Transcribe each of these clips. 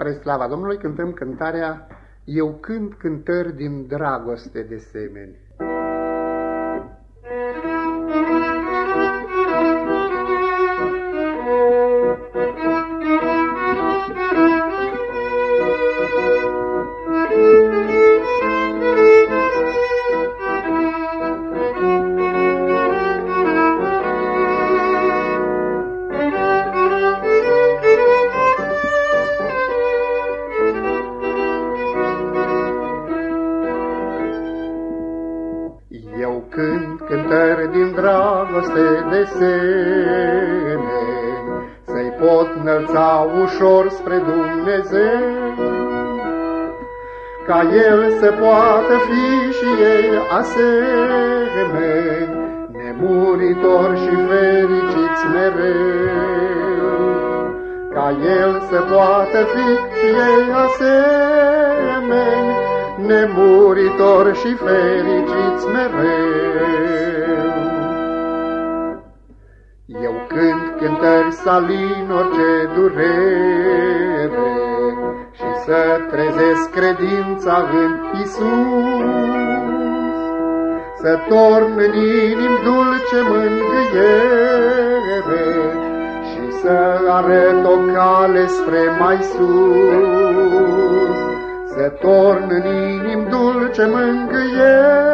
Spre slava Domnului cântăm cântarea Eu cânt cântări din dragoste de semeni. Din dragoste de semeni, Să-i pot înălța ușor spre Dumnezeu, Ca El să poată fi și ei asemeni, Nemuritori și fericiți mereu. Ca El să poată fi și ei asemeni, nemuritor și fericiți mereu. Eu cânt cântări salin orice durere și să trezesc credința în Isus, să torn în inim dulce mângâiere și să arăt o cale spre mai sus. Să torn în inim dulce mângâiere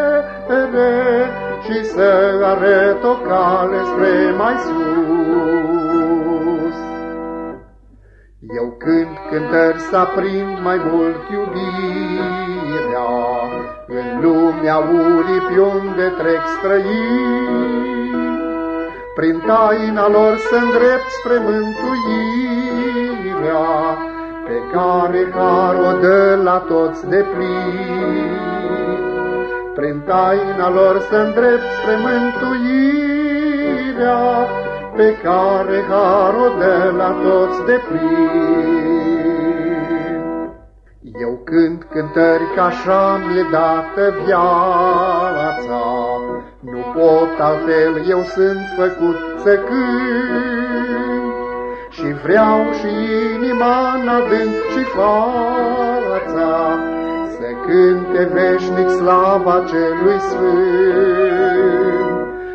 și să arăt o cale spre mai sus. Eu cânt cântări să aprind mai mult iubirea în lumea uripi unde trec străini, prin taina lor să îndrept spre mântuirea, pe care har o dă la toți de plin. Prin taina lor să îndrept spre mântuirea, pe care har o dă la toți de plin. Eu cânt cântări ca așa mi-e dată viața, nu pot altfel, eu sunt făcut să cânt, și vreau și inima în adânc și fața Să cânte veșnic slava celui sfânt.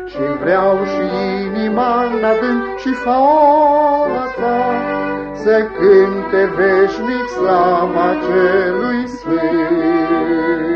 Și vreau și inima în adânc și fața Să cânte veșnic slava celui sfânt.